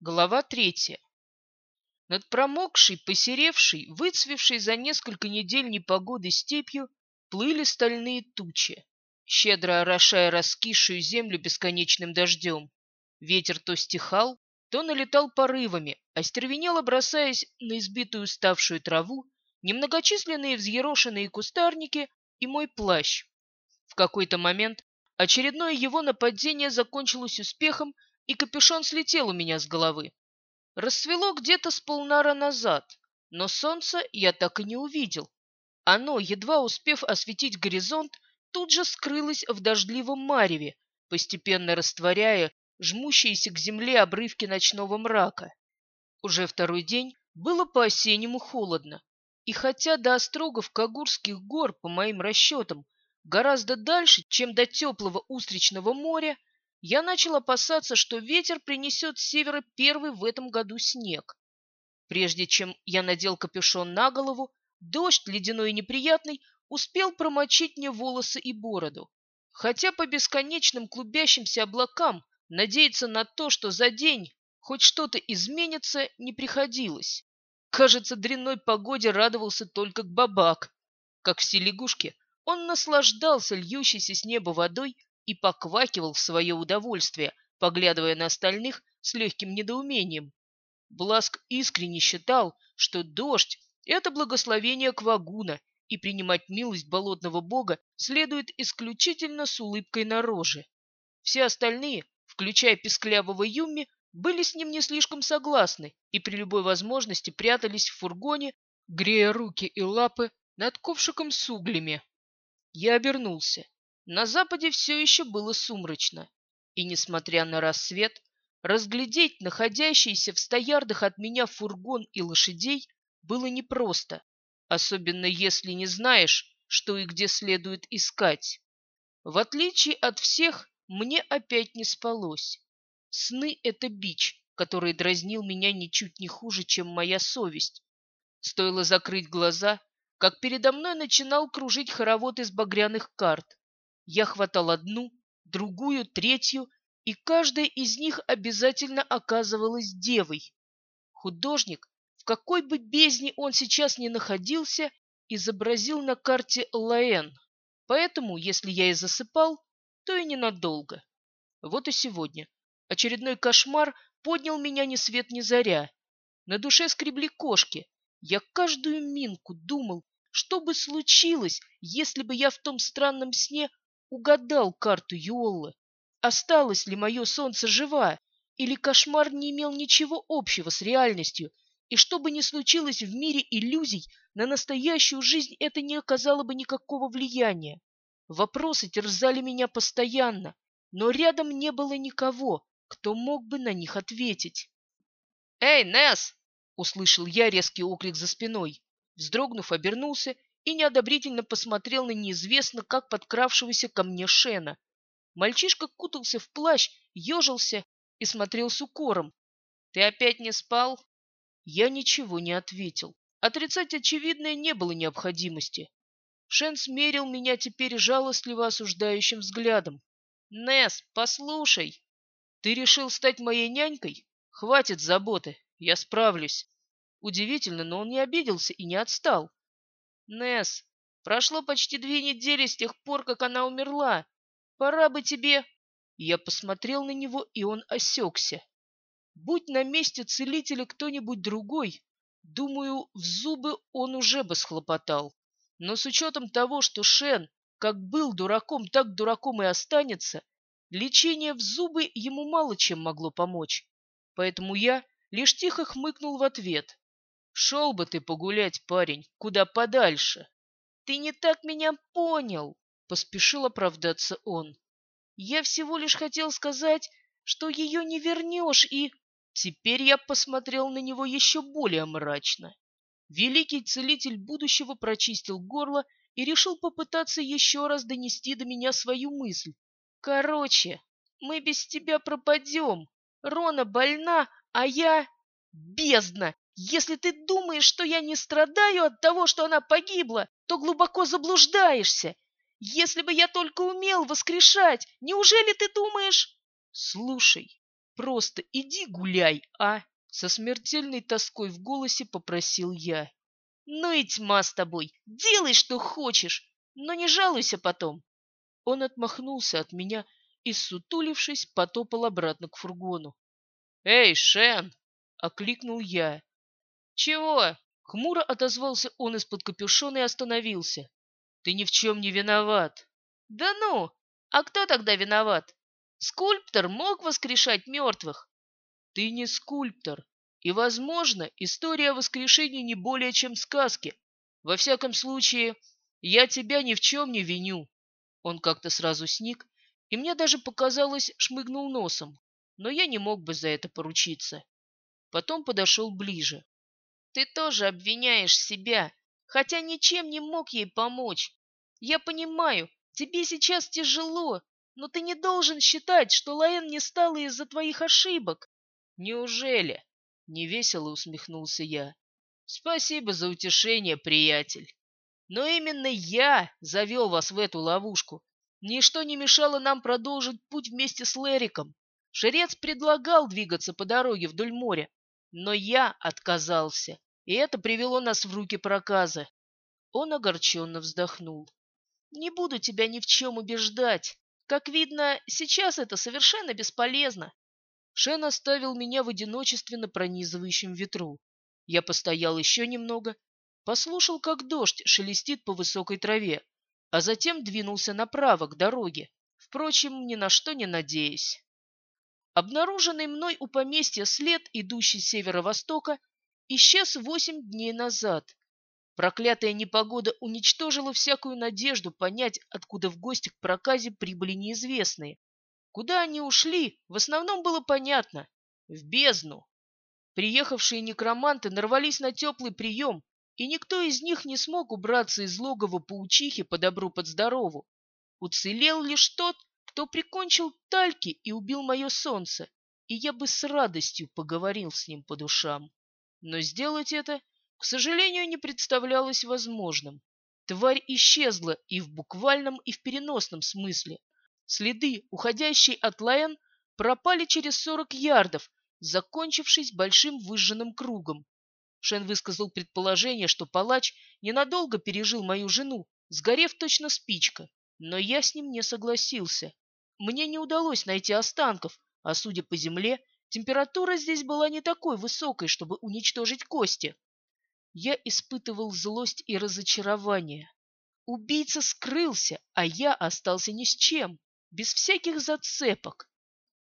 Глава третья. Над промокшей, посеревшей, выцвевшей за несколько недель непогоды степью плыли стальные тучи, щедро орошая раскисшую землю бесконечным дождем. Ветер то стихал, то налетал порывами, остервенело бросаясь на избитую уставшую траву, немногочисленные взъерошенные кустарники и мой плащ. В какой-то момент очередное его нападение закончилось успехом, и капюшон слетел у меня с головы. Рассвело где-то с полнара назад, но солнца я так и не увидел. Оно, едва успев осветить горизонт, тут же скрылось в дождливом мареве, постепенно растворяя жмущиеся к земле обрывки ночного мрака. Уже второй день было по-осеннему холодно, и хотя до острогов Кагурских гор, по моим расчетам, гораздо дальше, чем до теплого устричного моря, я начал опасаться, что ветер принесет с севера первый в этом году снег. Прежде чем я надел капюшон на голову, дождь, ледяной и неприятный, успел промочить мне волосы и бороду. Хотя по бесконечным клубящимся облакам надеяться на то, что за день хоть что-то изменится, не приходилось. Кажется, дрянной погоде радовался только бабак. Как все лягушки, он наслаждался льющейся с неба водой и поквакивал в свое удовольствие, поглядывая на остальных с легким недоумением. Бласк искренне считал, что дождь — это благословение Квагуна, и принимать милость болотного бога следует исключительно с улыбкой на роже. Все остальные, включая песклявого Юмми, были с ним не слишком согласны и при любой возможности прятались в фургоне, грея руки и лапы над ковшиком с углями. Я обернулся. На западе все еще было сумрачно, и, несмотря на рассвет, разглядеть находящийся в стоярдах от меня фургон и лошадей было непросто, особенно если не знаешь, что и где следует искать. В отличие от всех, мне опять не спалось. Сны — это бич, который дразнил меня ничуть не хуже, чем моя совесть. Стоило закрыть глаза, как передо мной начинал кружить хоровод из багряных карт. Я хватал одну, другую, третью, и каждая из них обязательно оказывалась девой. Художник, в какой бы бездне он сейчас ни находился, изобразил на карте Лаэн. Поэтому, если я и засыпал, то и ненадолго. Вот и сегодня. Очередной кошмар поднял меня ни свет ни заря. На душе скребли кошки. Я каждую минку думал, что бы случилось, если бы я в том странном сне угадал карту Юоллы. Осталось ли мое солнце жива, или кошмар не имел ничего общего с реальностью, и что бы ни случилось в мире иллюзий, на настоящую жизнь это не оказало бы никакого влияния. Вопросы терзали меня постоянно, но рядом не было никого, кто мог бы на них ответить. «Эй, Несс!» — услышал я резкий оклик за спиной. Вздрогнув, обернулся и неодобрительно посмотрел на неизвестно как подкравшегося ко мне Шена. Мальчишка кутался в плащ, ежился и смотрел с укором. «Ты опять не спал?» Я ничего не ответил. Отрицать очевидное не было необходимости. Шен смерил меня теперь жалостливо осуждающим взглядом. «Несс, послушай! Ты решил стать моей нянькой? Хватит заботы, я справлюсь!» Удивительно, но он не обиделся и не отстал. Несс, прошло почти две недели с тех пор, как она умерла. Пора бы тебе...» Я посмотрел на него, и он осекся. Будь на месте целителя кто-нибудь другой, думаю, в зубы он уже бы схлопотал. Но с учетом того, что Шен как был дураком, так дураком и останется, лечение в зубы ему мало чем могло помочь. Поэтому я лишь тихо хмыкнул в ответ. Шел бы ты погулять, парень, куда подальше. Ты не так меня понял, поспешил оправдаться он. Я всего лишь хотел сказать, что ее не вернешь, и... Теперь я посмотрел на него еще более мрачно. Великий целитель будущего прочистил горло и решил попытаться еще раз донести до меня свою мысль. Короче, мы без тебя пропадем. Рона больна, а я... Бездна! Если ты думаешь, что я не страдаю от того, что она погибла, то глубоко заблуждаешься. Если бы я только умел воскрешать, неужели ты думаешь... Слушай, Просто иди гуляй, а? Со смертельной тоской в голосе попросил я. Ну и тьма с тобой. Делай, что хочешь, но не жалуйся потом. Он отмахнулся от меня и, сутулившись, потопал обратно к фургону. «Эй, Шен!» — окликнул я. «Чего?» — хмуро отозвался он из-под капюшона и остановился. «Ты ни в чем не виноват». «Да ну! А кто тогда виноват? Скульптор мог воскрешать мертвых?» «Ты не скульптор, и, возможно, история о воскрешении не более чем сказки. Во всяком случае, я тебя ни в чем не виню». Он как-то сразу сник и мне даже показалось, шмыгнул носом, но я не мог бы за это поручиться. Потом подошел ближе. «Ты тоже обвиняешь себя, хотя ничем не мог ей помочь. Я понимаю, тебе сейчас тяжело, но ты не должен считать, что Лаэн не стала из-за твоих ошибок». «Неужели?» — невесело усмехнулся я. «Спасибо за утешение, приятель. Но именно я завел вас в эту ловушку, Ничто не мешало нам продолжить путь вместе с Лериком. Шерец предлагал двигаться по дороге вдоль моря, но я отказался, и это привело нас в руки проказа. Он огорченно вздохнул. «Не буду тебя ни в чем убеждать. Как видно, сейчас это совершенно бесполезно». Шен оставил меня в одиночестве на пронизывающем ветру. Я постоял еще немного, послушал, как дождь шелестит по высокой траве, а затем двинулся направо к дороге, впрочем, ни на что не надеясь. Обнаруженный мной у поместья след, идущий с северо-востока, исчез восемь дней назад. Проклятая непогода уничтожила всякую надежду понять, откуда в гости к проказе прибыли неизвестные. Куда они ушли, в основном было понятно — в бездну. Приехавшие некроманты нарвались на теплый прием и никто из них не смог убраться из логова паучихи по добру под здорову. Уцелел лишь тот, кто прикончил тальки и убил мое солнце, и я бы с радостью поговорил с ним по душам. Но сделать это, к сожалению, не представлялось возможным. Тварь исчезла и в буквальном, и в переносном смысле. Следы, уходящие от Лаэн, пропали через сорок ярдов, закончившись большим выжженным кругом. Шен высказал предположение, что палач ненадолго пережил мою жену, сгорев точно спичка, но я с ним не согласился. Мне не удалось найти останков, а, судя по земле, температура здесь была не такой высокой, чтобы уничтожить кости. Я испытывал злость и разочарование. Убийца скрылся, а я остался ни с чем, без всяких зацепок.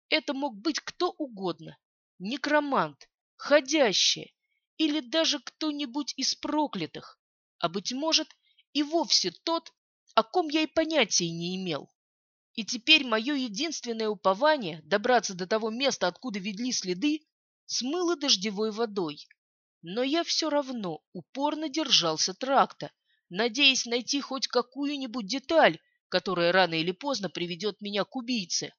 Это мог быть кто угодно. Некромант, ходящее, или даже кто-нибудь из проклятых, а, быть может, и вовсе тот, о ком я и понятия не имел. И теперь мое единственное упование добраться до того места, откуда ведли следы, смыло дождевой водой. Но я все равно упорно держался тракта, надеясь найти хоть какую-нибудь деталь, которая рано или поздно приведет меня к убийце.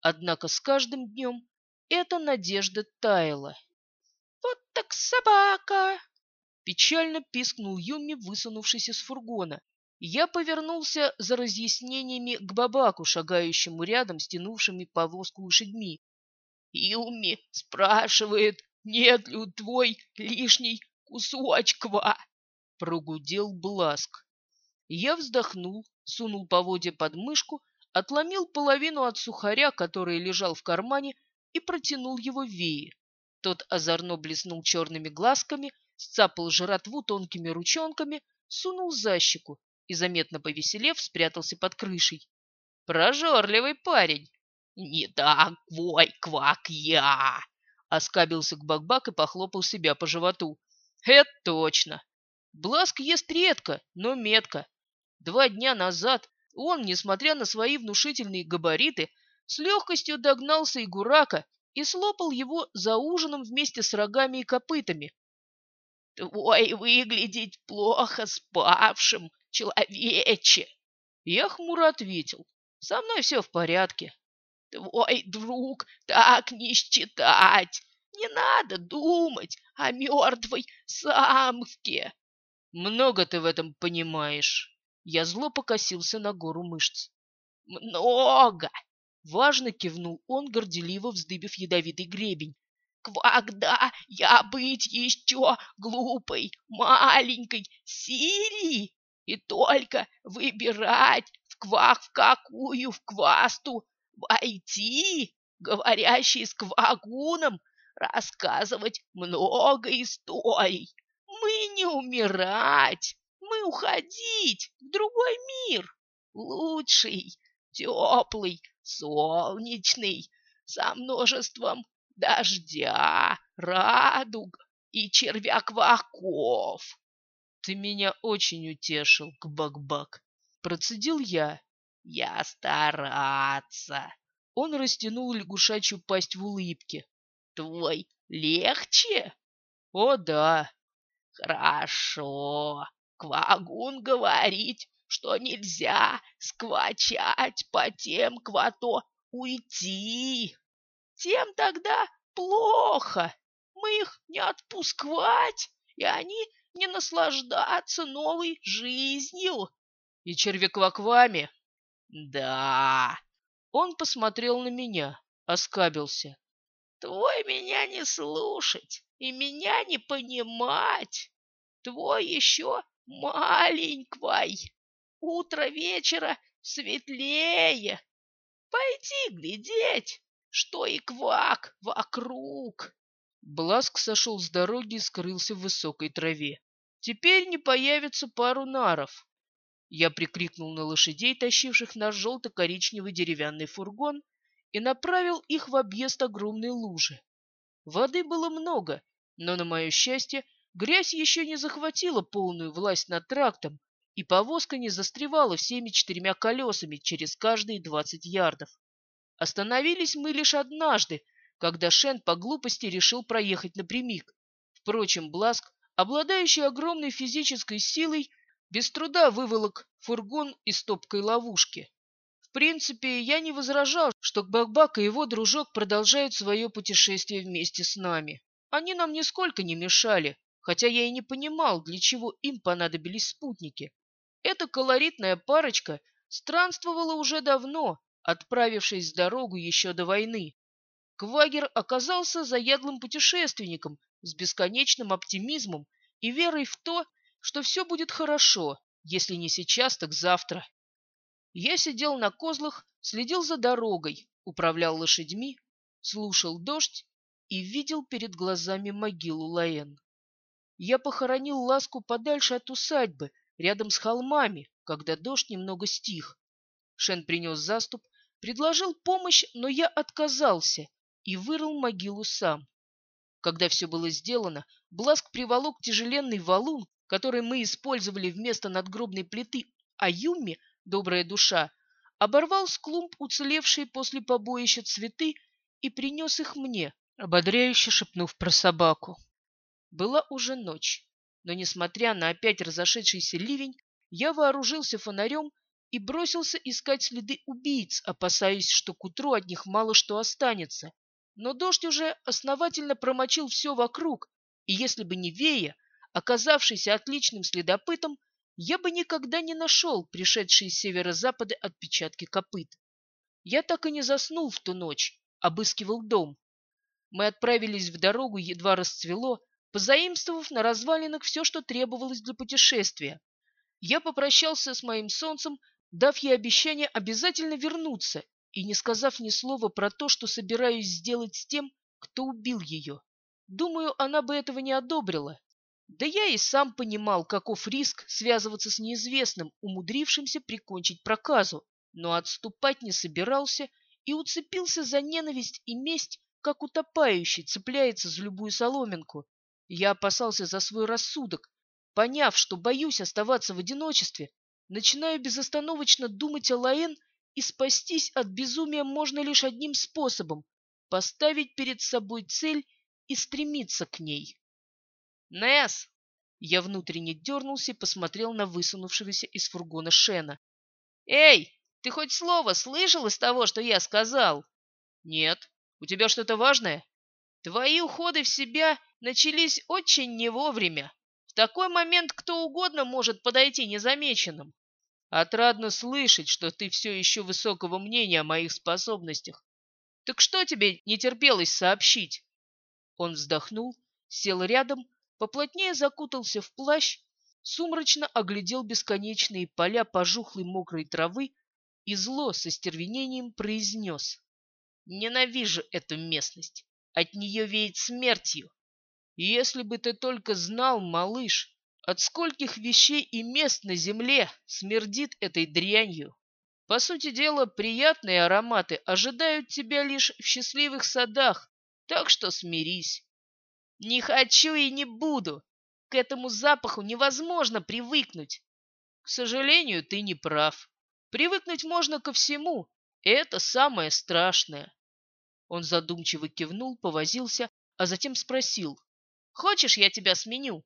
Однако с каждым днем эта надежда таяла. «Вот так собака!» Печально пискнул Юми, высунувшись из фургона. Я повернулся за разъяснениями к бабаку, шагающему рядом с тянувшими повозку лошадьми. «Юми спрашивает, нет ли у твой лишний кусочква?» Прогудел Бласк. Я вздохнул, сунул поводья под мышку, отломил половину от сухаря, который лежал в кармане, и протянул его Вее. Тот озорно блеснул черными глазками, сцапал жратву тонкими ручонками, сунул за щеку и, заметно повеселев, спрятался под крышей. «Прожорливый парень!» «Не такой, квак я!» Оскабился к Бакбак и похлопал себя по животу. «Это точно! Бласк ест редко, но метко. Два дня назад он, несмотря на свои внушительные габариты, с легкостью догнался Игурака и слопал его за ужином вместе с рогами и копытами. «Твой выглядеть плохо спавшим, человече!» Я хмуро ответил. «Со мной все в порядке». «Твой друг так не считать! Не надо думать о мертвой самке!» «Много ты в этом понимаешь!» Я зло покосился на гору мышц. «Много! Важно кивнул он, горделиво вздыбив ядовитый гребень. «Когда я быть еще глупой, маленькой Сирии, и только выбирать, в квак в какую в квасту войти, говорящий с квагуном, рассказывать много историй. Мы не умирать, мы уходить в другой мир, лучший, теплый, солнечный, со множеством дождя, радуг и червякваков. Ты меня очень утешил, Кбак-Бак. Процедил я. Я стараться. Он растянул лягушачью пасть в улыбке. Твой легче? О, да. Хорошо. Квагун говорить, что нельзя сквачать по тем, квато уйти. Тем тогда плохо. Мы их не отпускать, и они не наслаждаться новой жизнью. И червякваквами? Да. Он посмотрел на меня, оскабился. Твой меня не слушать и меня не понимать. Твой еще маленький. Утро вечера светлее. Пойди глядеть, что и квак вокруг. Бласк сошел с дороги и скрылся в высокой траве. Теперь не появится пару наров. Я прикрикнул на лошадей, тащивших наш желто-коричневый деревянный фургон, и направил их в объезд огромной лужи. Воды было много, но, на мое счастье, грязь еще не захватила полную власть над трактом, и повозка не застревала всеми четырьмя колесами через каждые двадцать ярдов. Остановились мы лишь однажды, когда Шен по глупости решил проехать напрямик. Впрочем, Бласк, обладающий огромной физической силой, без труда выволок фургон из топкой ловушки. В принципе, я не возражал, что Бакбак и его дружок продолжают свое путешествие вместе с нами. Они нам нисколько не мешали, хотя я и не понимал, для чего им понадобились спутники. Эта колоритная парочка странствовала уже давно, отправившись в дорогу еще до войны. Квагер оказался заядлым путешественником с бесконечным оптимизмом и верой в то, что все будет хорошо, если не сейчас, так завтра. Я сидел на козлах, следил за дорогой, управлял лошадьми, слушал дождь и видел перед глазами могилу Лаэн. Я похоронил ласку подальше от усадьбы, рядом с холмами, когда дождь немного стих. Шен принес заступ, предложил помощь, но я отказался и вырыл могилу сам. Когда все было сделано, Бласк приволок тяжеленный валун, который мы использовали вместо надгробной плиты, а Юми, добрая душа, оборвал с клумб уцелевшие после побоища цветы и принес их мне, ободряюще шепнув про собаку. Была уже ночь но, несмотря на опять разошедшийся ливень, я вооружился фонарем и бросился искать следы убийц, опасаясь, что к утру от них мало что останется. Но дождь уже основательно промочил все вокруг, и если бы не Вея, оказавшийся отличным следопытом, я бы никогда не нашел пришедшие с северо-запада отпечатки копыт. Я так и не заснул в ту ночь, обыскивал дом. Мы отправились в дорогу, едва расцвело, позаимствовав на развалинах все, что требовалось для путешествия. Я попрощался с моим солнцем, дав ей обещание обязательно вернуться и не сказав ни слова про то, что собираюсь сделать с тем, кто убил ее. Думаю, она бы этого не одобрила. Да я и сам понимал, каков риск связываться с неизвестным, умудрившимся прикончить проказу, но отступать не собирался и уцепился за ненависть и месть, как утопающий цепляется за любую соломинку. Я опасался за свой рассудок. Поняв, что боюсь оставаться в одиночестве, начинаю безостановочно думать о Лаэн, и спастись от безумия можно лишь одним способом — поставить перед собой цель и стремиться к ней. «Несс!» Я внутренне дернулся и посмотрел на высунувшегося из фургона Шена. «Эй, ты хоть слово слышал из того, что я сказал?» «Нет. У тебя что-то важное?» «Твои уходы в себя начались очень не вовремя. В такой момент кто угодно может подойти незамеченным. Отрадно слышать, что ты все еще высокого мнения о моих способностях. Так что тебе не терпелось сообщить?» Он вздохнул, сел рядом, поплотнее закутался в плащ, сумрачно оглядел бесконечные поля пожухлой мокрой травы и зло со стервенением произнес. «Ненавижу эту местность. От нее веет смертью. Если бы ты только знал, малыш, от скольких вещей и мест на земле смердит этой дрянью. По сути дела, приятные ароматы ожидают тебя лишь в счастливых садах, так что смирись. Не хочу и не буду. К этому запаху невозможно привыкнуть. К сожалению, ты не прав. Привыкнуть можно ко всему, это самое страшное. Он задумчиво кивнул, повозился, а затем спросил. Хочешь, я тебя сменю?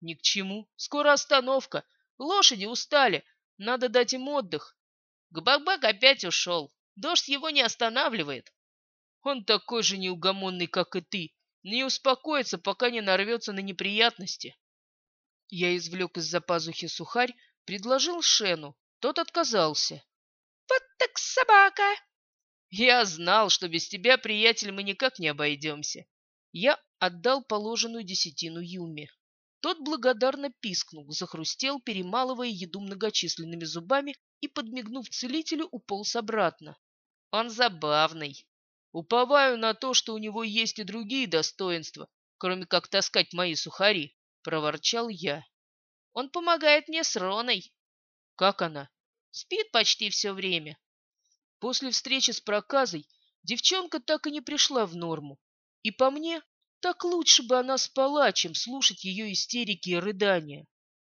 Ни к чему. Скоро остановка. Лошади устали. Надо дать им отдых. Гбак-бак опять ушел. Дождь его не останавливает. Он такой же неугомонный, как и ты. Не успокоится, пока не нарвется на неприятности. Я извлек из-за пазухи сухарь, предложил Шену. Тот отказался. «Вот так собака!» «Я знал, что без тебя, приятель, мы никак не обойдемся». Я отдал положенную десятину Юме. Тот благодарно пискнул, захрустел, перемалывая еду многочисленными зубами и, подмигнув целителю, уполз обратно. Он забавный. Уповаю на то, что у него есть и другие достоинства, кроме как таскать мои сухари, — проворчал я. Он помогает мне с Роной. Как она? Спит почти все время. После встречи с проказой девчонка так и не пришла в норму. И по мне, так лучше бы она спала, чем слушать ее истерики и рыдания.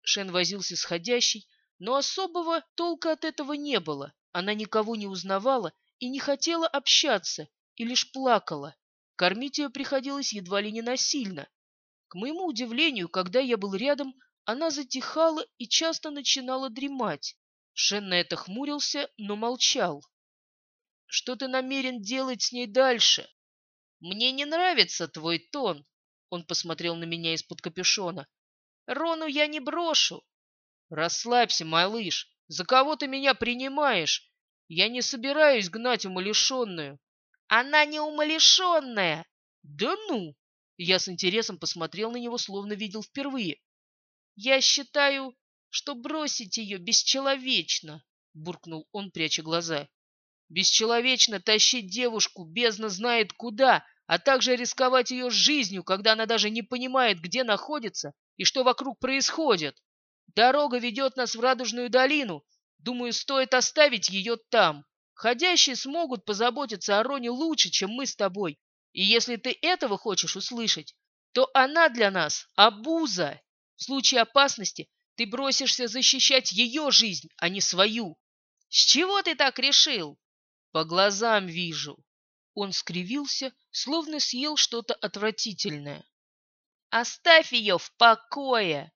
Шен возился с ходящей, но особого толка от этого не было. Она никого не узнавала и не хотела общаться, и лишь плакала. Кормить ее приходилось едва ли не насильно. К моему удивлению, когда я был рядом, она затихала и часто начинала дремать. Шен на это хмурился, но молчал. «Что ты намерен делать с ней дальше?» «Мне не нравится твой тон», — он посмотрел на меня из-под капюшона. «Рону я не брошу». «Расслабься, малыш. За кого ты меня принимаешь? Я не собираюсь гнать умалишенную». «Она не умалишенная!» «Да ну!» Я с интересом посмотрел на него, словно видел впервые. «Я считаю, что бросить ее бесчеловечно», — буркнул он, пряча глаза. Бесчеловечно тащить девушку бездна знает куда, а также рисковать ее жизнью, когда она даже не понимает, где находится и что вокруг происходит. Дорога ведет нас в Радужную долину. Думаю, стоит оставить ее там. Ходящие смогут позаботиться о Роне лучше, чем мы с тобой. И если ты этого хочешь услышать, то она для нас обуза. В случае опасности ты бросишься защищать ее жизнь, а не свою. С чего ты так решил? По глазам вижу. Он скривился, словно съел что-то отвратительное. Оставь ее в покое.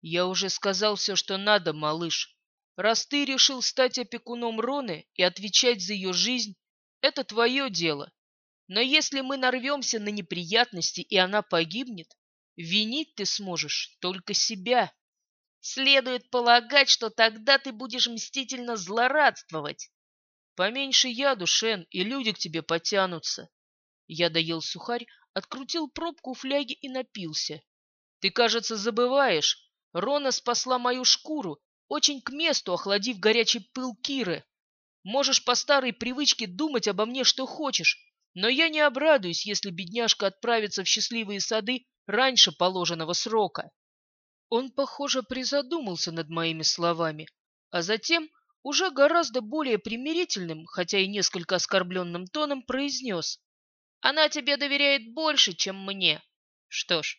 Я уже сказал все, что надо, малыш. Раз ты решил стать опекуном Роны и отвечать за ее жизнь, это твое дело. Но если мы нарвемся на неприятности, и она погибнет, винить ты сможешь только себя. Следует полагать, что тогда ты будешь мстительно злорадствовать. Поменьше яду, Шен, и люди к тебе потянутся. Я доел сухарь, открутил пробку у фляги и напился. Ты, кажется, забываешь. Рона спасла мою шкуру, очень к месту охладив горячий пыл Киры. Можешь по старой привычке думать обо мне, что хочешь, но я не обрадуюсь, если бедняжка отправится в счастливые сады раньше положенного срока. Он, похоже, призадумался над моими словами, а затем уже гораздо более примирительным, хотя и несколько оскорбленным тоном произнес. «Она тебе доверяет больше, чем мне». «Что ж,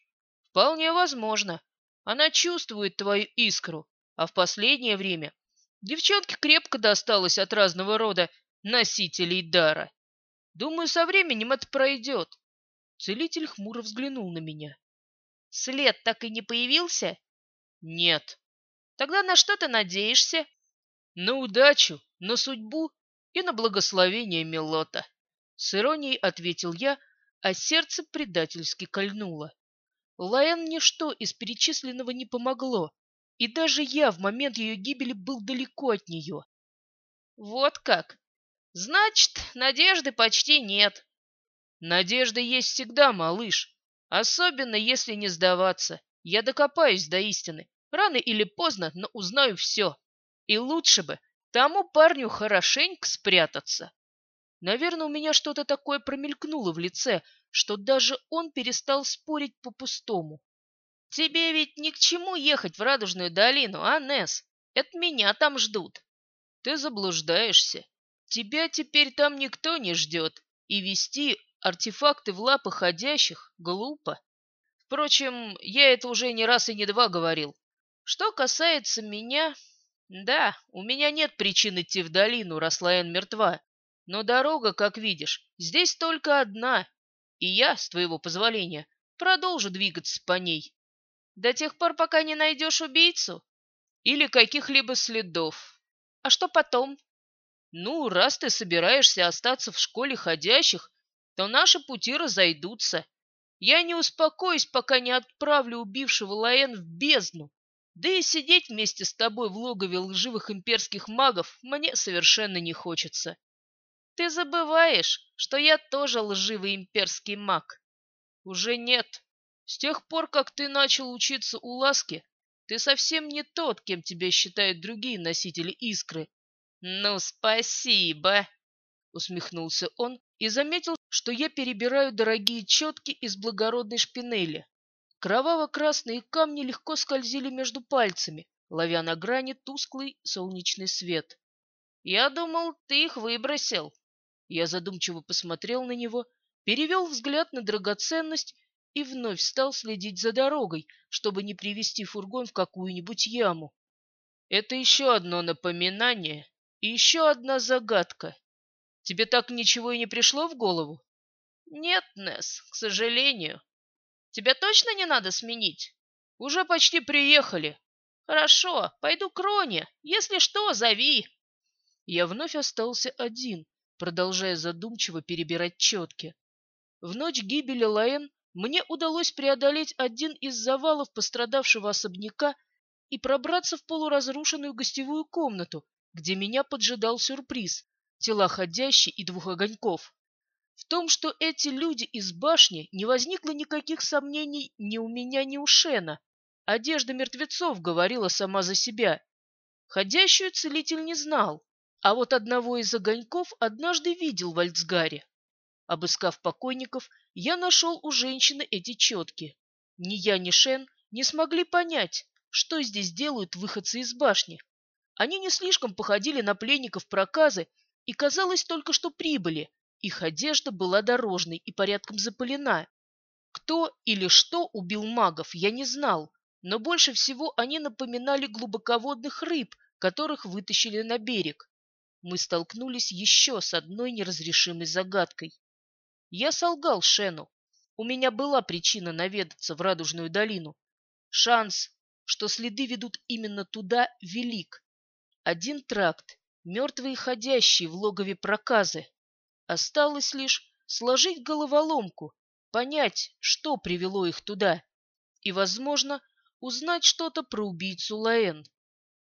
вполне возможно. Она чувствует твою искру, а в последнее время девчонке крепко досталось от разного рода носителей дара. Думаю, со временем это пройдет». Целитель хмуро взглянул на меня. «След так и не появился?» «Нет». «Тогда на что ты надеешься?» На удачу, на судьбу и на благословение Мелота. С иронией ответил я, а сердце предательски кольнуло. Лаэн ничто из перечисленного не помогло. и даже я в момент ее гибели был далеко от нее. Вот как? Значит, надежды почти нет. Надежда есть всегда, малыш. Особенно, если не сдаваться. Я докопаюсь до истины. Рано или поздно, но узнаю все. И лучше бы тому парню хорошенько спрятаться. Наверное, у меня что-то такое промелькнуло в лице, что даже он перестал спорить по-пустому. Тебе ведь ни к чему ехать в Радужную долину, а, Несс? Это меня там ждут. Ты заблуждаешься. Тебя теперь там никто не ждет, и вести артефакты в лапы ходящих глупо. Впрочем, я это уже не раз и не два говорил. Что касается меня... Да, у меня нет причин идти в долину, раз Лаэн мертва. Но дорога, как видишь, здесь только одна, и я, с твоего позволения, продолжу двигаться по ней. До тех пор, пока не найдешь убийцу или каких-либо следов. А что потом? Ну, раз ты собираешься остаться в школе ходящих, то наши пути разойдутся. Я не успокоюсь, пока не отправлю убившего Лаэн в бездну. Да и сидеть вместе с тобой в логове лживых имперских магов мне совершенно не хочется. Ты забываешь, что я тоже лживый имперский маг. Уже нет. С тех пор, как ты начал учиться у Ласки, ты совсем не тот, кем тебя считают другие носители искры. Ну, спасибо, усмехнулся он и заметил, что я перебираю дорогие четки из благородной шпинели. Кроваво-красные камни легко скользили между пальцами, ловя на грани тусклый солнечный свет. Я думал, ты их выбросил. Я задумчиво посмотрел на него, перевел взгляд на драгоценность и вновь стал следить за дорогой, чтобы не привести фургон в какую-нибудь яму. Это еще одно напоминание и еще одна загадка. Тебе так ничего и не пришло в голову? Нет, Несс, к сожалению. Тебя точно не надо сменить? Уже почти приехали. Хорошо, пойду к Роне. Если что, зови. Я вновь остался один, продолжая задумчиво перебирать четки. В ночь гибели Лаэн мне удалось преодолеть один из завалов пострадавшего особняка и пробраться в полуразрушенную гостевую комнату, где меня поджидал сюрприз – тела ходящей и двух огоньков. В том, что эти люди из башни, не возникло никаких сомнений ни у меня, ни у Шена. Одежда мертвецов говорила сама за себя. Ходящую целитель не знал, а вот одного из огоньков однажды видел в Альцгаре. Обыскав покойников, я нашел у женщины эти четки. Ни я, ни Шен не смогли понять, что здесь делают выходцы из башни. Они не слишком походили на пленников проказы и, казалось, только что прибыли. Их одежда была дорожной и порядком запылена. Кто или что убил магов, я не знал, но больше всего они напоминали глубоководных рыб, которых вытащили на берег мы столкнулись еще с одной неразрешимой загадкой. Я солгал Шену. У меня была причина наведаться в Радужную долину. Шанс, что следы ведут именно туда, велик. Один тракт, мертвые ходящие в логове проказы. Осталось лишь сложить головоломку, понять, что привело их туда, и, возможно, узнать что-то про убийцу Лаэн.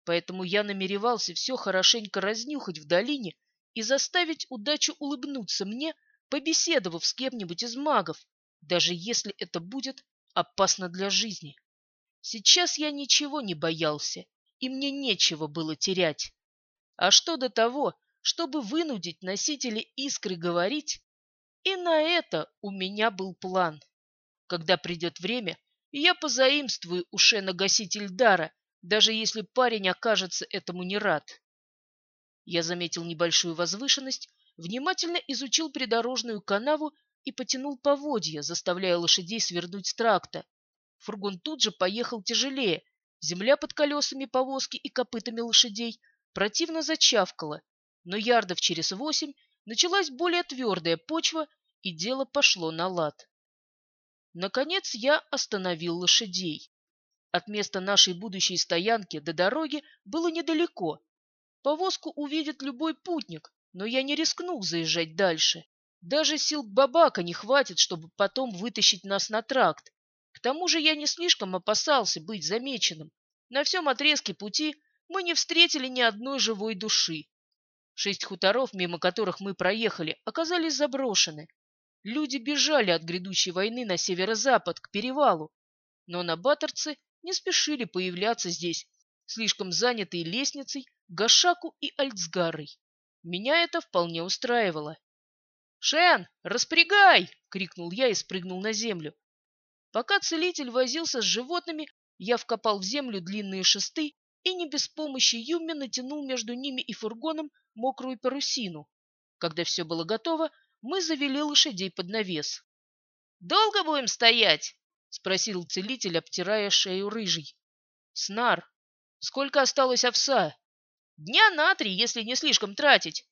Поэтому я намеревался все хорошенько разнюхать в долине и заставить удачу улыбнуться мне, побеседовав с кем-нибудь из магов, даже если это будет опасно для жизни. Сейчас я ничего не боялся, и мне нечего было терять. А что до того, чтобы вынудить носителя искры говорить, и на это у меня был план. Когда придет время, я позаимствую у Шена гаситель дара даже если парень окажется этому не рад. Я заметил небольшую возвышенность, внимательно изучил придорожную канаву и потянул поводья, заставляя лошадей свернуть с тракта. Фургон тут же поехал тяжелее. Земля под колесами повозки и копытами лошадей противно зачавкала, но ярдов через восемь началась более твердая почва, и дело пошло на лад. Наконец я остановил лошадей. От места нашей будущей стоянки до дороги было недалеко. Повозку увидит любой путник, но я не рискнул заезжать дальше. Даже сил бабака не хватит, чтобы потом вытащить нас на тракт. К тому же я не слишком опасался быть замеченным. на всем отрезке пути мы не встретили ни одной живой души. Шесть хуторов, мимо которых мы проехали, оказались заброшены. Люди бежали от грядущей войны на северо-запад, к перевалу. Но на Баттерце не спешили появляться здесь, слишком занятые лестницей, Гашаку и Альцгарой. Меня это вполне устраивало. «Шен, распрягай!» — крикнул я и спрыгнул на землю. Пока целитель возился с животными, я вкопал в землю длинные шесты и не без помощи Юми натянул между ними и фургоном мокрую парусину. Когда все было готово, мы завели лошадей под навес. «Долго будем стоять?» — спросил целитель, обтирая шею рыжий. «Снар, сколько осталось овса?» «Дня на три, если не слишком тратить».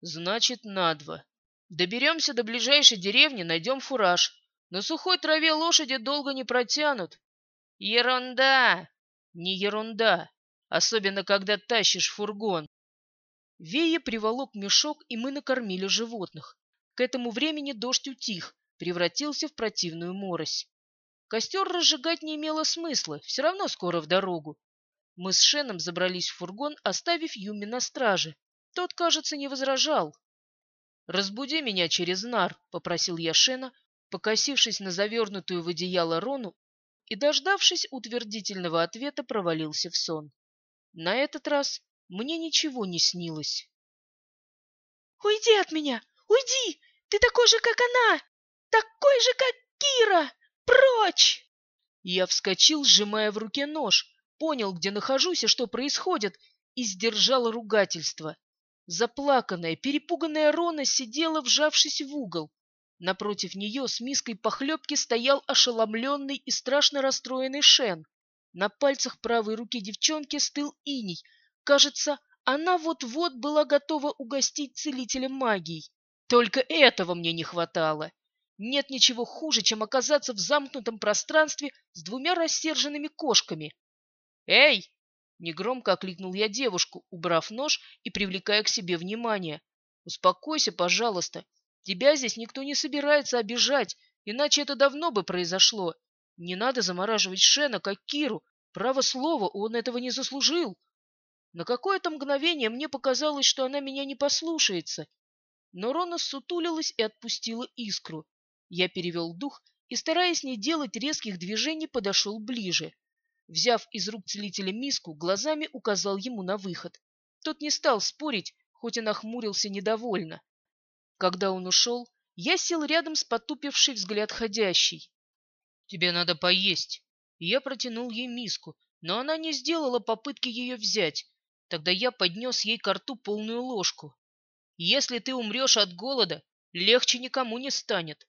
«Значит, на два. Доберемся до ближайшей деревни, найдем фураж. На сухой траве лошади долго не протянут». «Ерунда!» «Не ерунда, особенно когда тащишь фургон». Вея приволок мешок, и мы накормили животных. К этому времени дождь утих, превратился в противную морось. Костер разжигать не имело смысла, все равно скоро в дорогу. Мы с Шеном забрались в фургон, оставив Юми на страже. Тот, кажется, не возражал. «Разбуди меня через нар», — попросил я Шена, покосившись на завернутую в одеяло Рону и, дождавшись утвердительного ответа, провалился в сон. На этот раз мне ничего не снилось. «Уйди от меня! Уйди! Ты такой же, как она! Такой же, как Кира! Прочь!» Я вскочил, сжимая в руке нож, понял, где нахожусь и что происходит, и сдержал ругательство. Заплаканная, перепуганная Рона сидела, вжавшись в угол. Напротив нее с миской похлебки стоял ошеломленный и страшно расстроенный Шен. На пальцах правой руки девчонки стыл иней. Кажется, она вот-вот была готова угостить целителем магией. Только этого мне не хватало. Нет ничего хуже, чем оказаться в замкнутом пространстве с двумя рассерженными кошками. «Эй!» — негромко окликнул я девушку, убрав нож и привлекая к себе внимание. «Успокойся, пожалуйста. Тебя здесь никто не собирается обижать, иначе это давно бы произошло. Не надо замораживать Шена, как Киру. Право слово, он этого не заслужил». На какое-то мгновение мне показалось, что она меня не послушается, но Рона сутулилась и отпустила искру. Я перевел дух и, стараясь не делать резких движений, подошел ближе. Взяв из рук целителя миску, глазами указал ему на выход. Тот не стал спорить, хоть и нахмурился недовольно. Когда он ушел, я сел рядом с потупивший взгляд ходящий. «Тебе надо поесть». Я протянул ей миску, но она не сделала попытки ее взять. Тогда я поднес ей к рту полную ложку. Если ты умрешь от голода, легче никому не станет.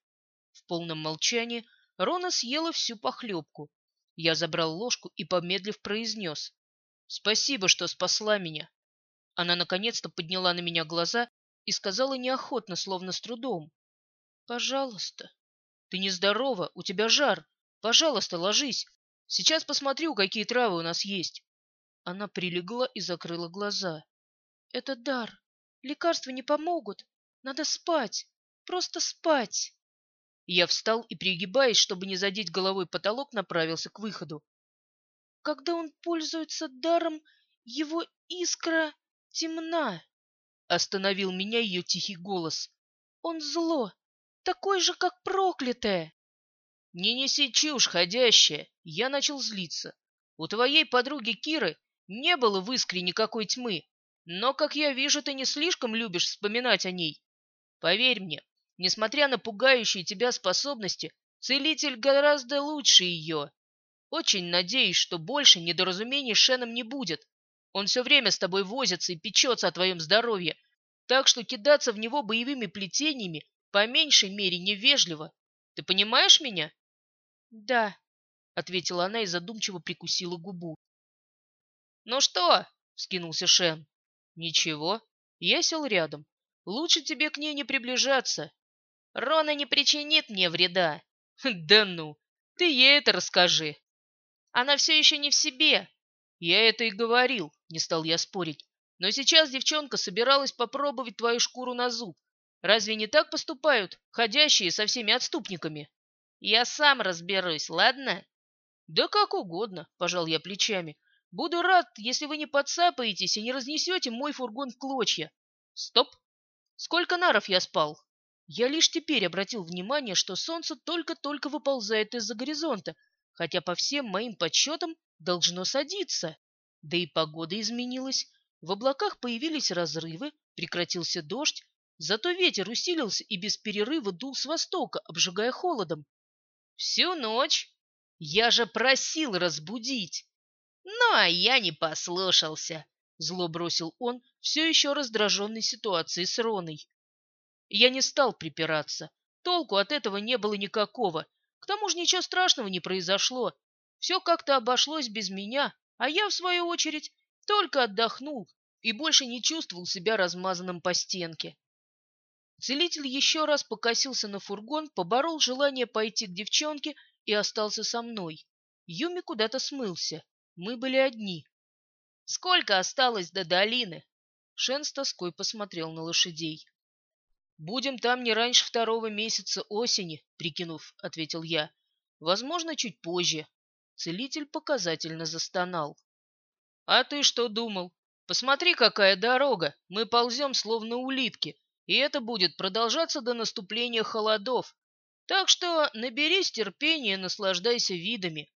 В полном молчании Рона съела всю похлебку. Я забрал ложку и, помедлив, произнес. «Спасибо, что спасла меня». Она наконец-то подняла на меня глаза и сказала неохотно, словно с трудом. «Пожалуйста». «Ты нездорова, у тебя жар. Пожалуйста, ложись. Сейчас посмотрю, какие травы у нас есть». Она прилегла и закрыла глаза. «Это дар. Лекарства не помогут. Надо спать. Просто спать. Я встал и, пригибаясь, чтобы не задеть головой потолок, направился к выходу. Когда он пользуется даром, его искра темна. Остановил меня ее тихий голос. Он зло, такой же, как проклятое. Не неси чушь, ходящая. Я начал злиться. У твоей подруги Киры не было в искре никакой тьмы. Но, как я вижу, ты не слишком любишь вспоминать о ней. Поверь мне, несмотря на пугающие тебя способности, целитель гораздо лучше ее. Очень надеюсь, что больше недоразумений с Шеном не будет. Он все время с тобой возится и печется о твоем здоровье, так что кидаться в него боевыми плетениями по меньшей мере невежливо. Ты понимаешь меня? — Да, — ответила она и задумчиво прикусила губу. — Ну что? — вскинулся Шен. Ничего. Я сел рядом. Лучше тебе к ней не приближаться. Рона не причинит мне вреда. Да ну, ты ей это расскажи. Она все еще не в себе. Я это и говорил, не стал я спорить. Но сейчас девчонка собиралась попробовать твою шкуру на зуб. Разве не так поступают ходящие со всеми отступниками? Я сам разберусь, ладно? Да как угодно, пожал я плечами. Буду рад, если вы не подцапаетесь и не разнесете мой фургон в клочья. Стоп! Сколько наров я спал? Я лишь теперь обратил внимание, что солнце только-только выползает из-за горизонта, хотя по всем моим подсчетам должно садиться. Да и погода изменилась. В облаках появились разрывы, прекратился дождь, зато ветер усилился и без перерыва дул с востока, обжигая холодом. Всю ночь. Я же просил разбудить. Ну, а я не послушался, зло бросил он, все еще раздраженный ситуацией с Роной. Я не стал припираться. Толку от этого не было никакого. К тому же ничего страшного не произошло. Все как-то обошлось без меня, а я, в свою очередь, только отдохнул и больше не чувствовал себя размазанным по стенке. Целитель еще раз покосился на фургон, поборол желание пойти к девчонке и остался со мной. Юми куда-то смылся. Мы были одни. «Сколько осталось до долины?» Шен с тоской посмотрел на лошадей. «Будем там не раньше второго месяца осени», — прикинув, — ответил я. «Возможно, чуть позже». Целитель показательно застонал. «А ты что думал? Посмотри, какая дорога! Мы ползем, словно улитки, и это будет продолжаться до наступления холодов. Так что наберись терпения, наслаждайся видами».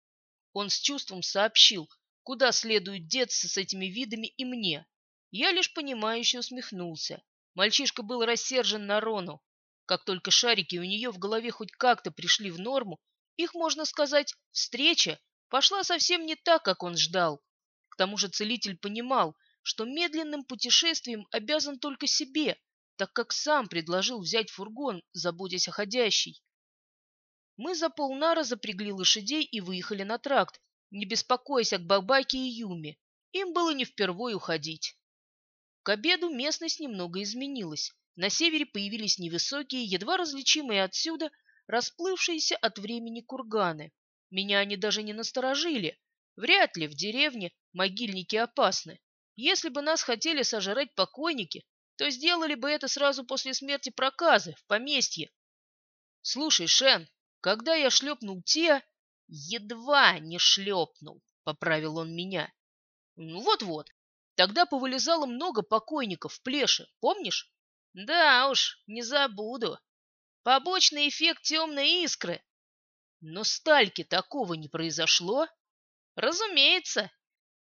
Он с чувством сообщил, куда следует деться с этими видами и мне. Я лишь понимающе усмехнулся. Мальчишка был рассержен на Рону. Как только шарики у нее в голове хоть как-то пришли в норму, их, можно сказать, встреча пошла совсем не так, как он ждал. К тому же целитель понимал, что медленным путешествием обязан только себе, так как сам предложил взять фургон, заботясь о ходящей. Мы за полнара запрягли лошадей и выехали на тракт, не беспокоясь о Бабаке и Юме. Им было не впервой уходить. К обеду местность немного изменилась. На севере появились невысокие, едва различимые отсюда, расплывшиеся от времени курганы. Меня они даже не насторожили. Вряд ли в деревне могильники опасны. Если бы нас хотели сожрать покойники, то сделали бы это сразу после смерти проказы в поместье. Слушай, Шен, когда я шлепнул те... Едва не шлепнул, поправил он меня. Ну вот-вот, Тогда повылезало много покойников в плеше, помнишь? Да уж, не забуду. Побочный эффект темной искры. Но стальки такого не произошло. Разумеется.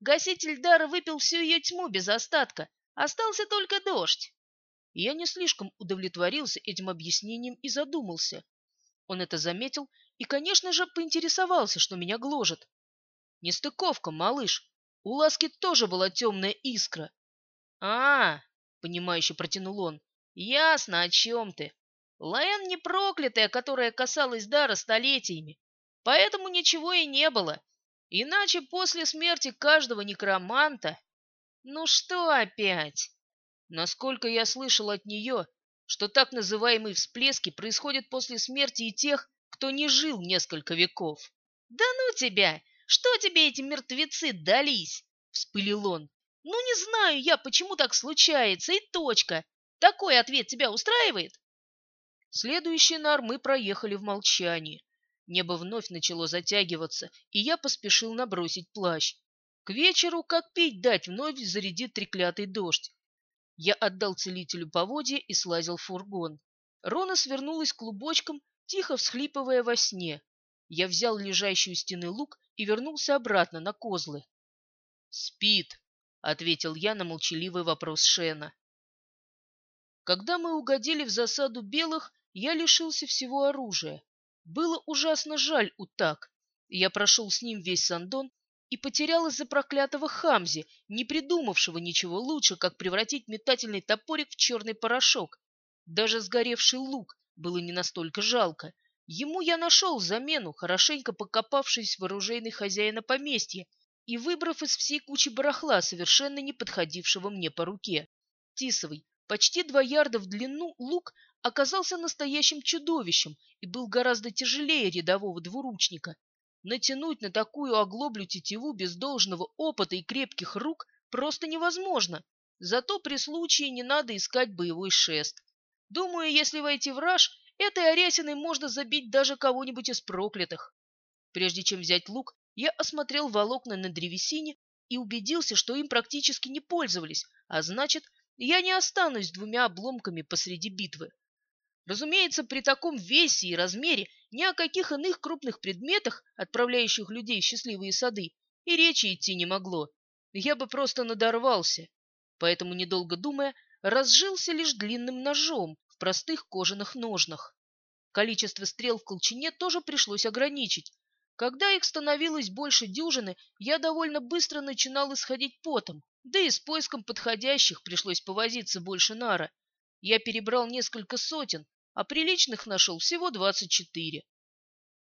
Гаситель дара выпил всю ее тьму без остатка. Остался только дождь. Я не слишком удовлетворился этим объяснением и задумался. Он это заметил и, конечно же, поинтересовался, что меня гложет. Нестыковка, малыш. У Ласки тоже была темная искра. А, понимающе протянул он. Ясно, о чем ты. Лаэн не проклятая, которая касалась дара столетиями. Поэтому ничего и не было. Иначе после смерти каждого некроманта... Ну что опять? Насколько я слышал от нее, что так называемые всплески происходят после смерти и тех, кто не жил несколько веков. Да ну тебя! Что тебе эти мертвецы дались? Вспылил он. Ну не знаю я, почему так случается, и точка. Такой ответ тебя устраивает? Следующий нар мы проехали в молчании. Небо вновь начало затягиваться, и я поспешил набросить плащ. К вечеру, как пить дать, вновь зарядит треклятый дождь. Я отдал целителю поводья и слазил в фургон. Рона свернулась клубочком, тихо всхлипывая во сне. Я взял лежащий у стены лук и вернулся обратно на козлы. «Спит», — ответил я на молчаливый вопрос Шена. Когда мы угодили в засаду белых, я лишился всего оружия. Было ужасно жаль Утак. Я прошел с ним весь Сандон и потерял из-за проклятого Хамзи, не придумавшего ничего лучше, как превратить метательный топорик в черный порошок. Даже сгоревший лук было не настолько жалко. Ему я нашел замену, хорошенько покопавшись в оружейной хозяина поместья и выбрав из всей кучи барахла, совершенно не подходившего мне по руке. Тисовый, почти два ярда в длину лук оказался настоящим чудовищем и был гораздо тяжелее рядового двуручника. Натянуть на такую оглоблю тетиву без должного опыта и крепких рук просто невозможно. Зато при случае не надо искать боевой шест. Думаю, если войти в раж, Этой аресиной можно забить даже кого-нибудь из проклятых. Прежде чем взять лук, я осмотрел волокна на древесине и убедился, что им практически не пользовались, а значит, я не останусь двумя обломками посреди битвы. Разумеется, при таком весе и размере ни о каких иных крупных предметах, отправляющих людей в счастливые сады, и речи идти не могло. Я бы просто надорвался. Поэтому, недолго думая, разжился лишь длинным ножом в простых кожаных ножнах. Количество стрел в колчине тоже пришлось ограничить. Когда их становилось больше дюжины, я довольно быстро начинал исходить потом, да и с поиском подходящих пришлось повозиться больше нара. Я перебрал несколько сотен, а приличных нашел всего 24.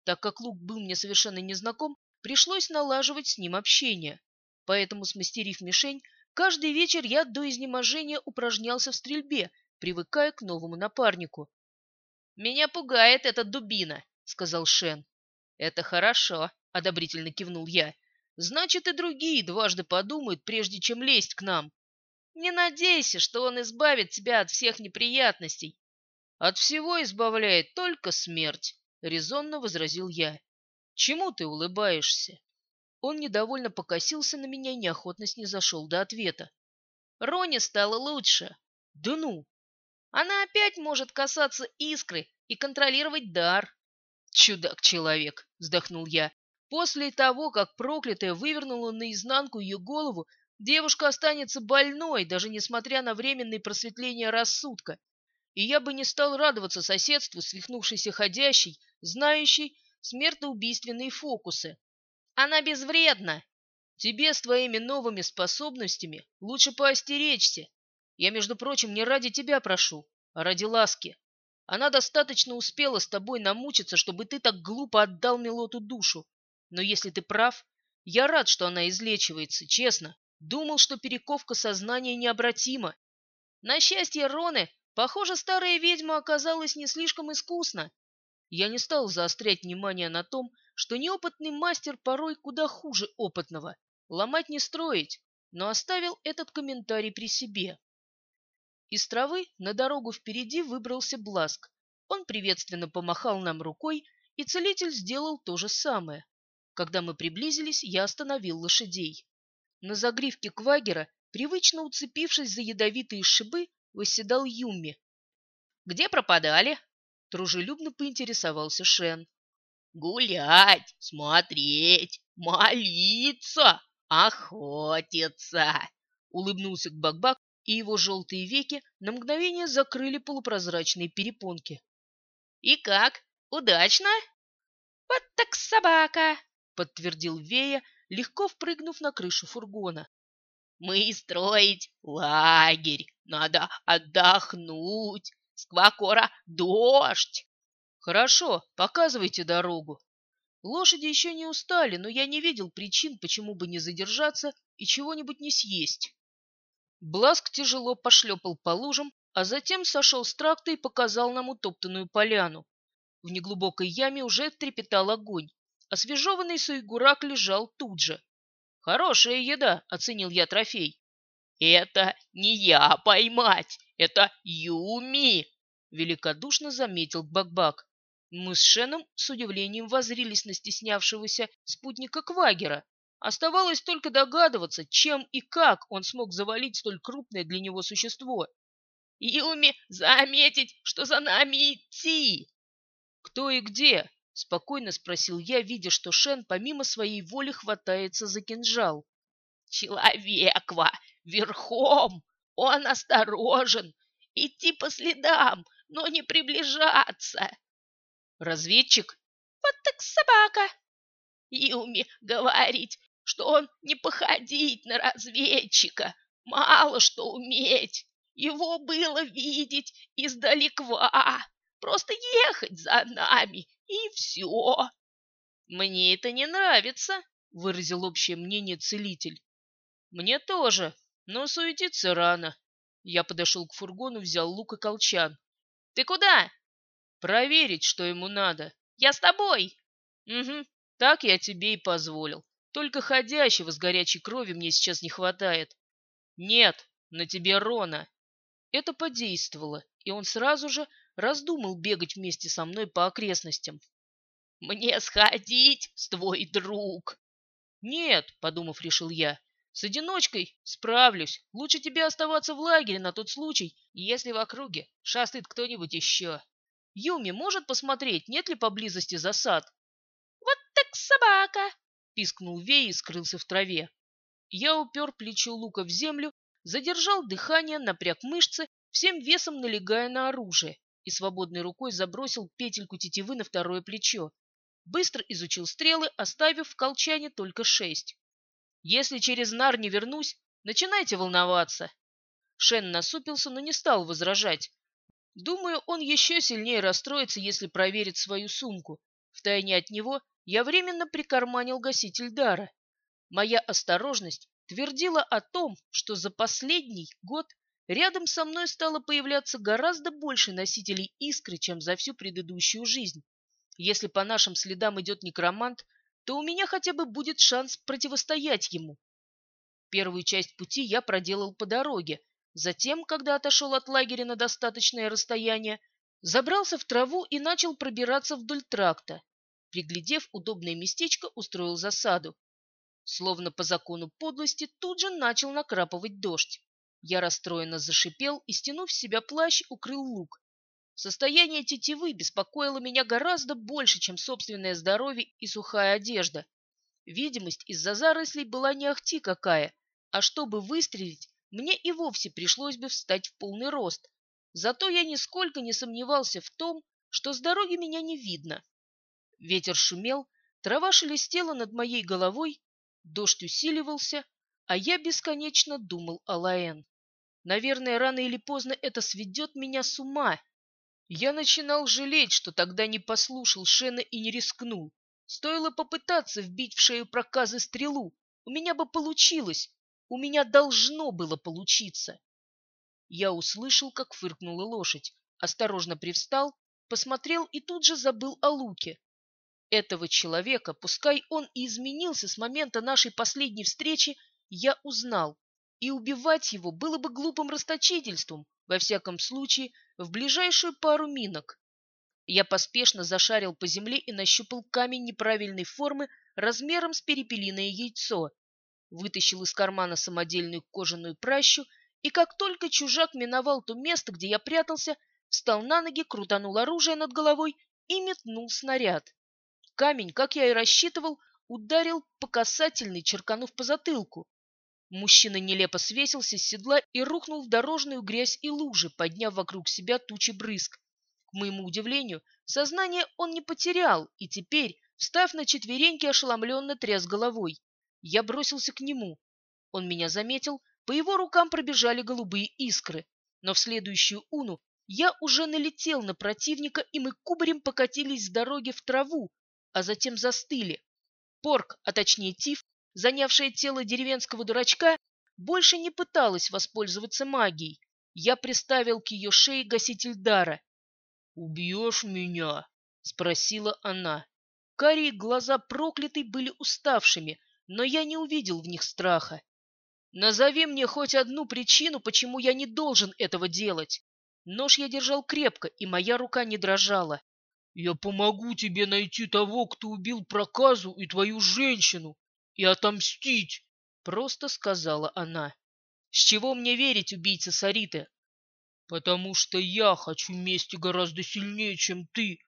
Так как лук был мне совершенно незнаком, пришлось налаживать с ним общение. Поэтому, смастерив мишень, каждый вечер я до изнеможения упражнялся в стрельбе, привыкая к новому напарнику. «Меня пугает эта дубина», — сказал Шен. «Это хорошо», — одобрительно кивнул я. «Значит, и другие дважды подумают, прежде чем лезть к нам. Не надейся, что он избавит тебя от всех неприятностей. От всего избавляет только смерть, резонно возразил я. Чему ты улыбаешься? Он недовольно покосился на меня и неохотно снизошел до ответа. Роне стало лучше. Да ну! Она опять может касаться искры и контролировать дар. Чудак-человек, вздохнул я. После того, как проклятая вывернула наизнанку ее голову, девушка останется больной, даже несмотря на временное просветление рассудка и я бы не стал радоваться соседству свихнувшейся ходящей, знающей смертоубийственные фокусы. Она безвредна. Тебе с твоими новыми способностями лучше поостеречься. Я, между прочим, не ради тебя прошу, а ради ласки. Она достаточно успела с тобой намучиться, чтобы ты так глупо отдал Милоту душу. Но если ты прав, я рад, что она излечивается, честно. Думал, что перековка сознания необратима. На счастье Роны Похоже, старая ведьма оказалась не слишком искусна. Я не стал заострять внимание на том, что неопытный мастер порой куда хуже опытного. Ломать не строить, но оставил этот комментарий при себе. Из травы на дорогу впереди выбрался Бласк. Он приветственно помахал нам рукой, и целитель сделал то же самое. Когда мы приблизились, я остановил лошадей. На загривке квагера, привычно уцепившись за ядовитые шибы, восседал Юми. «Где пропадали?» — дружелюбно поинтересовался Шен. «Гулять, смотреть, молиться, охотиться!» — улыбнулся Кбакбак, и его желтые веки на мгновение закрыли полупрозрачные перепонки. «И как? Удачно?» «Вот так собака!» — подтвердил Вея, легко впрыгнув на крышу фургона. Мы строить лагерь, надо отдохнуть. Сквакора дождь. Хорошо, показывайте дорогу. Лошади еще не устали, но я не видел причин, почему бы не задержаться и чего-нибудь не съесть. Бласк тяжело пошлепал по лужам, а затем сошел с тракта и показал нам утоптанную поляну. В неглубокой яме уже трепетал огонь. Освежеванный суйгурак лежал тут же. Хорошая еда, оценил я трофей. Это не я поймать, это Юми, великодушно заметил Бакбак. Мы с Шеном с удивлением возрились на стеснявшегося спутника Квагера. Оставалось только догадываться, чем и как он смог завалить столь крупное для него существо. «Юми, заметить, что за нами идти!» «Кто и где?» — спокойно спросил я, видя, что Шен помимо своей воли хватается за кинжал. «Человеква! Верхом! Он осторожен! Идти по следам, но не приближаться!» «Разведчик?» «Вот так собака!» «Юми говорить, что он не походить на разведчика, мало что уметь. Его было видеть издалека, просто ехать за нами и все. Мне это не нравится, выразил общее мнение целитель. Мне тоже, но суетиться рано. Я подошел к фургону, взял лук и колчан. Ты куда? Проверить, что ему надо. Я с тобой. Угу, так я тебе и позволил. Только ходящего с горячей кровью мне сейчас не хватает. Нет, на тебе Рона. Это подействовало, и он сразу же раздумал бегать вместе со мной по окрестностям. «Мне сходить с твой друг?» «Нет», — подумав, решил я, С одиночкой справлюсь. Лучше тебе оставаться в лагере на тот случай, если в округе шастает кто-нибудь еще. Юми может посмотреть, нет ли поблизости засад. Вот так собака! Пискнул Вей и скрылся в траве. Я упер плечо лука в землю, задержал дыхание, напряг мышцы, всем весом налегая на оружие, и свободной рукой забросил петельку тетивы на второе плечо. Быстро изучил стрелы, оставив в колчане только шесть. Если через нар не вернусь, начинайте волноваться. Шен насупился, но не стал возражать. Думаю, он еще сильнее расстроится, если проверит свою сумку. Втайне от него я временно прикарманил гаситель дара. Моя осторожность твердила о том, что за последний год рядом со мной стало появляться гораздо больше носителей искры, чем за всю предыдущую жизнь. Если по нашим следам идет некромант, то у меня хотя бы будет шанс противостоять ему. Первую часть пути я проделал по дороге. Затем, когда отошел от лагеря на достаточное расстояние, забрался в траву и начал пробираться вдоль тракта. Приглядев удобное местечко, устроил засаду. Словно по закону подлости, тут же начал накрапывать дождь. Я расстроенно зашипел и, стянув с себя плащ, укрыл лук. Состояние тетивы беспокоило меня гораздо больше, чем собственное здоровье и сухая одежда. Видимость из-за зарослей была не ахти какая, а чтобы выстрелить, мне и вовсе пришлось бы встать в полный рост. Зато я нисколько не сомневался в том, что с дороги меня не видно. Ветер шумел, трава шелестела над моей головой, дождь усиливался, а я бесконечно думал о Лаэн. Наверное, рано или поздно это сведет меня с ума, я начинал жалеть, что тогда не послушал Шена и не рискнул. Стоило попытаться вбить в шею проказы стрелу. У меня бы получилось. У меня должно было получиться. Я услышал, как фыркнула лошадь. Осторожно привстал, посмотрел и тут же забыл о луке. Этого человека, пускай он и изменился с момента нашей последней встречи, я узнал. И убивать его было бы глупым расточительством, во всяком случае, в ближайшую пару минок. Я поспешно зашарил по земле и нащупал камень неправильной формы размером с перепелиное яйцо. Вытащил из кармана самодельную кожаную пращу, и как только чужак миновал то место, где я прятался, встал на ноги, крутанул оружие над головой и метнул снаряд. Камень, как я и рассчитывал, ударил по касательной, черканув по затылку. Мужчина нелепо свесился с седла и рухнул в дорожную грязь и лужи, подняв вокруг себя тучи брызг. К моему удивлению, сознание он не потерял, и теперь, встав на четвереньки, ошеломленно тряс головой. Я бросился к нему. Он меня заметил, по его рукам пробежали голубые искры, но в следующую уну я уже налетел на противника, и мы кубарем покатились с дороги в траву, а затем застыли. Порк, а точнее Тиф, занявшая тело деревенского дурачка, больше не пыталась воспользоваться магией. Я приставил к ее шее гаситель дара. «Убьешь меня?» — спросила она. Карие глаза проклятой были уставшими, но я не увидел в них страха. «Назови мне хоть одну причину, почему я не должен этого делать». Нож я держал крепко, и моя рука не дрожала. «Я помогу тебе найти того, кто убил проказу и твою женщину», и отомстить, — просто сказала она. — С чего мне верить убийце Сариты? — Потому что я хочу мести гораздо сильнее, чем ты.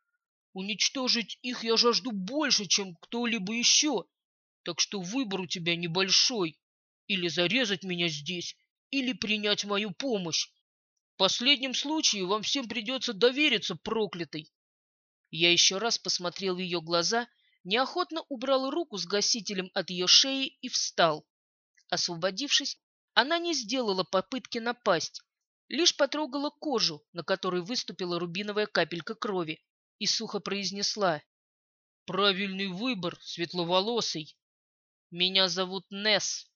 Уничтожить их я жажду больше, чем кто-либо еще. Так что выбор у тебя небольшой. Или зарезать меня здесь, или принять мою помощь. В последнем случае вам всем придется довериться проклятой. Я еще раз посмотрел в ее глаза — неохотно убрал руку с гасителем от ее шеи и встал. Освободившись, она не сделала попытки напасть, лишь потрогала кожу, на которой выступила рубиновая капелька крови, и сухо произнесла «Правильный выбор, светловолосый. Меня зовут Несс».